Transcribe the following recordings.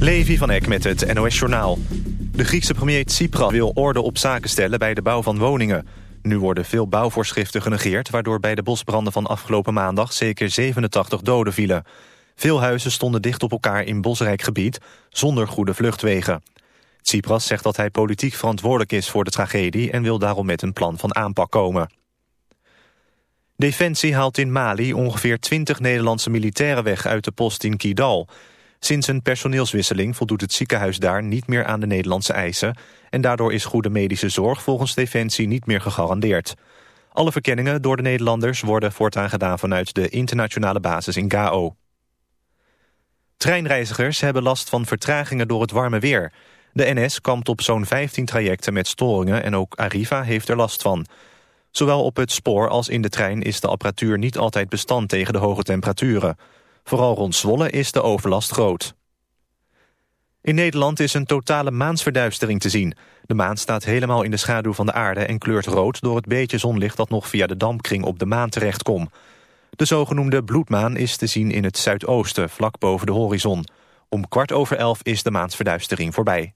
Levi van Eck met het NOS-journaal. De Griekse premier Tsipras wil orde op zaken stellen bij de bouw van woningen. Nu worden veel bouwvoorschriften genegeerd... waardoor bij de bosbranden van afgelopen maandag zeker 87 doden vielen. Veel huizen stonden dicht op elkaar in bosrijk gebied... zonder goede vluchtwegen. Tsipras zegt dat hij politiek verantwoordelijk is voor de tragedie... en wil daarom met een plan van aanpak komen. Defensie haalt in Mali ongeveer 20 Nederlandse militairen weg uit de post in Kidal. Sinds een personeelswisseling voldoet het ziekenhuis daar niet meer aan de Nederlandse eisen... en daardoor is goede medische zorg volgens Defensie niet meer gegarandeerd. Alle verkenningen door de Nederlanders worden voortaan gedaan vanuit de internationale basis in Gao. Treinreizigers hebben last van vertragingen door het warme weer. De NS kampt op zo'n 15 trajecten met storingen en ook Arriva heeft er last van... Zowel op het spoor als in de trein is de apparatuur niet altijd bestand tegen de hoge temperaturen. Vooral rond Zwolle is de overlast groot. In Nederland is een totale maansverduistering te zien. De maan staat helemaal in de schaduw van de aarde en kleurt rood... door het beetje zonlicht dat nog via de dampkring op de maan terechtkomt. De zogenoemde bloedmaan is te zien in het zuidoosten, vlak boven de horizon. Om kwart over elf is de maansverduistering voorbij.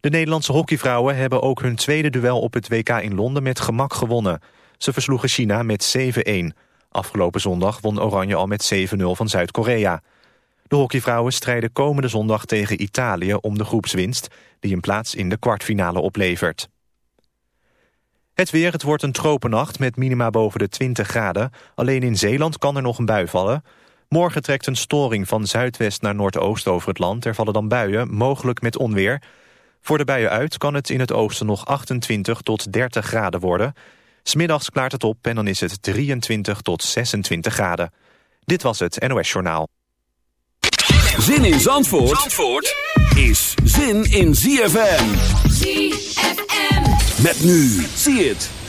De Nederlandse hockeyvrouwen hebben ook hun tweede duel op het WK in Londen met gemak gewonnen. Ze versloegen China met 7-1. Afgelopen zondag won Oranje al met 7-0 van Zuid-Korea. De hockeyvrouwen strijden komende zondag tegen Italië om de groepswinst... die een plaats in de kwartfinale oplevert. Het weer, het wordt een tropennacht met minima boven de 20 graden. Alleen in Zeeland kan er nog een bui vallen. Morgen trekt een storing van zuidwest naar noordoost over het land. Er vallen dan buien, mogelijk met onweer... Voor de buien uit kan het in het oosten nog 28 tot 30 graden worden. Smiddags klaart het op en dan is het 23 tot 26 graden. Dit was het NOS Journaal. Zin in Zandvoort, Zandvoort is zin in ZFM. ZFM. Met nu, zie het.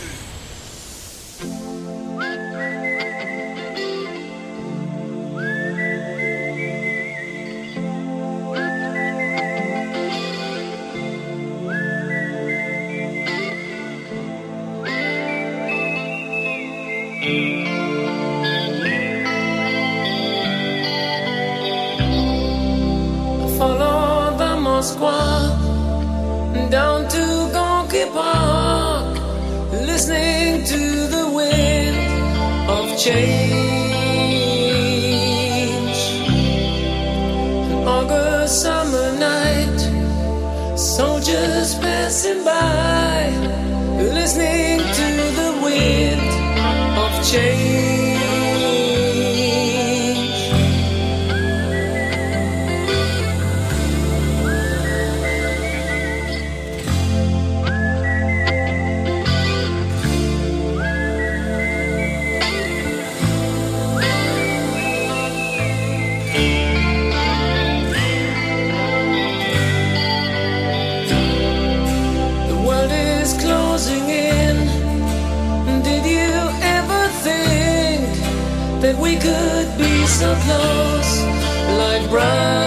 Change. An August summer night, soldiers passing by, brother.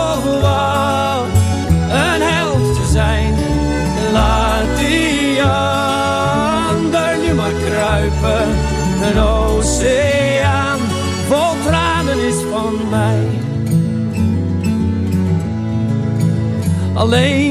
Alleen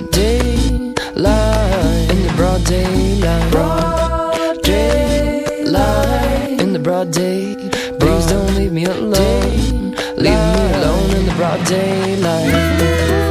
In the broad daylight. Broad daylight, in the broad day. Please don't leave me alone. Leave me alone in the broad daylight.